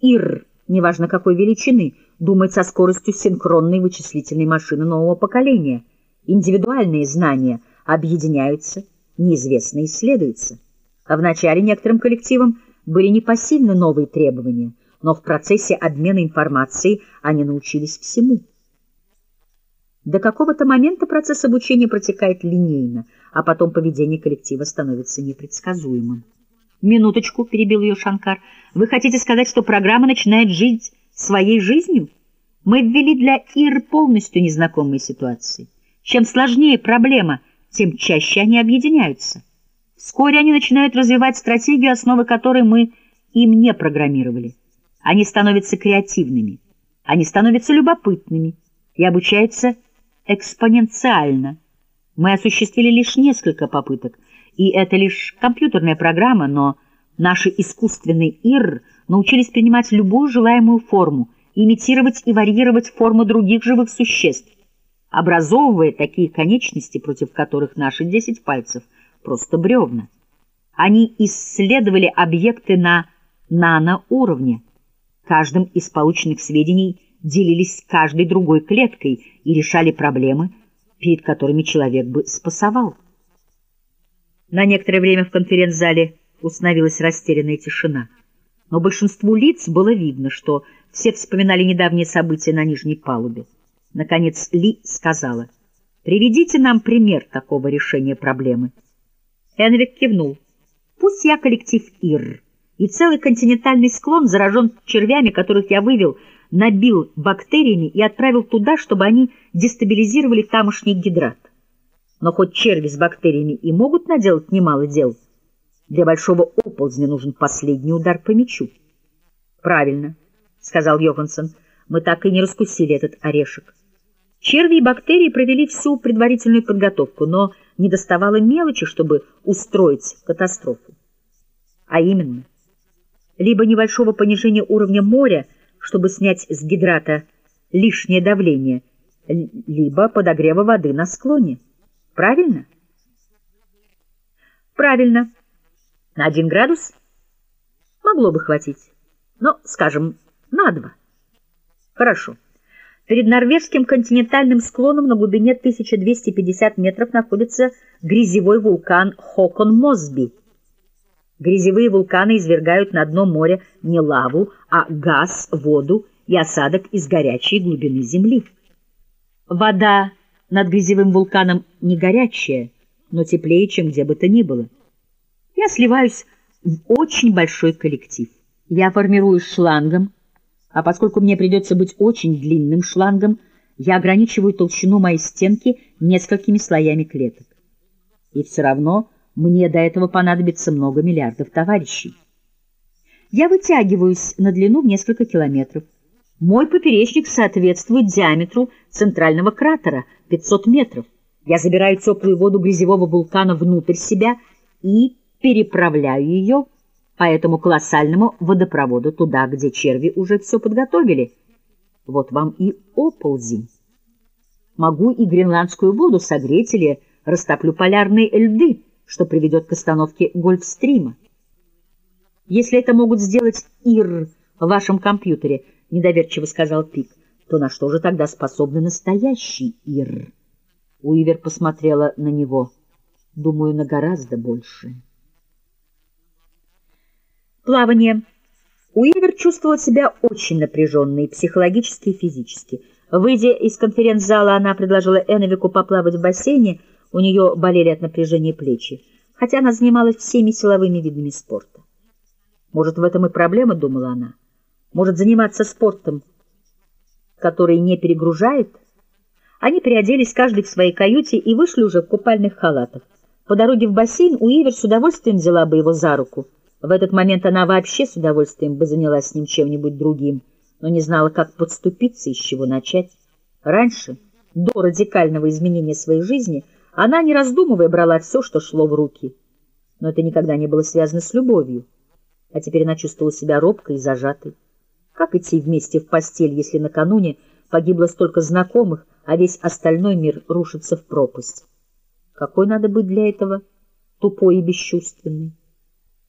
ИР, неважно какой величины, думает со скоростью синхронной вычислительной машины нового поколения. Индивидуальные знания объединяются, неизвестные исследуются. А вначале некоторым коллективам были непосильны новые требования, но в процессе обмена информацией они научились всему. До какого-то момента процесс обучения протекает линейно, а потом поведение коллектива становится непредсказуемым. «Минуточку», — перебил ее Шанкар, — «вы хотите сказать, что программа начинает жить своей жизнью? Мы ввели для ИР полностью незнакомые ситуации. Чем сложнее проблема, тем чаще они объединяются. Вскоре они начинают развивать стратегию, основы которой мы им не программировали. Они становятся креативными, они становятся любопытными и обучаются экспоненциально. Мы осуществили лишь несколько попыток, и это лишь компьютерная программа, но наши искусственные ИР научились принимать любую желаемую форму, имитировать и варьировать форму других живых существ, образовывая такие конечности, против которых наши десять пальцев просто бревна. Они исследовали объекты на наноуровне. Каждым из полученных сведений делились каждой другой клеткой и решали проблемы, перед которыми человек бы спасовал. На некоторое время в конференц-зале установилась растерянная тишина, но большинству лиц было видно, что все вспоминали недавние события на нижней палубе. Наконец Ли сказала, «Приведите нам пример такого решения проблемы». Энвик кивнул. «Пусть я коллектив ИР, и целый континентальный склон заражен червями, которых я вывел, набил бактериями и отправил туда, чтобы они дестабилизировали тамошний гидрат. Но хоть черви с бактериями и могут наделать немало дел, для большого оползня нужен последний удар по мячу. «Правильно», — сказал Йоханссон, — «мы так и не раскусили этот орешек. Черви и бактерии провели всю предварительную подготовку, но не доставало мелочи, чтобы устроить катастрофу. А именно, либо небольшого понижения уровня моря — чтобы снять с гидрата лишнее давление, либо подогрева воды на склоне. Правильно? Правильно. На один градус могло бы хватить, но, скажем, на два. Хорошо. Перед норвежским континентальным склоном на глубине 1250 метров находится грязевой вулкан Хокон-Мосби – Грязевые вулканы извергают на дно моря не лаву, а газ, воду и осадок из горячей глубины земли. Вода над грязевым вулканом не горячая, но теплее, чем где бы то ни было. Я сливаюсь в очень большой коллектив. Я формируюсь шлангом, а поскольку мне придется быть очень длинным шлангом, я ограничиваю толщину моей стенки несколькими слоями клеток. И все равно мне до этого понадобится много миллиардов товарищей. Я вытягиваюсь на длину в несколько километров. Мой поперечник соответствует диаметру центрального кратера — 500 метров. Я забираю теплую воду грязевого вулкана внутрь себя и переправляю ее по этому колоссальному водопроводу туда, где черви уже все подготовили. Вот вам и оползень. Могу и гренландскую воду согреть или растоплю полярные льды, что приведет к остановке Гольфстрима. Если это могут сделать ИР в вашем компьютере, недоверчиво сказал Пик, то на что же тогда способны настоящий ИР? Уивер посмотрела на него. Думаю, на гораздо больше. Плавание. Уивер чувствовала себя очень напряженной, психологически и физически. Выйдя из конференц-зала, она предложила Эновику поплавать в бассейне, у нее болели от напряжения плечи, хотя она занималась всеми силовыми видами спорта. Может, в этом и проблема, думала она. Может, заниматься спортом, который не перегружает? Они переоделись каждый в своей каюте и вышли уже в купальных халатах. По дороге в бассейн Уивер с удовольствием взяла бы его за руку. В этот момент она вообще с удовольствием бы занялась с ним чем-нибудь другим, но не знала, как подступиться и с чего начать. Раньше, до радикального изменения своей жизни, она, не раздумывая, брала все, что шло в руки. Но это никогда не было связано с любовью. А теперь она чувствовала себя робкой и зажатой. Как идти вместе в постель, если накануне погибло столько знакомых, а весь остальной мир рушится в пропасть? Какой надо быть для этого тупой и бесчувственный?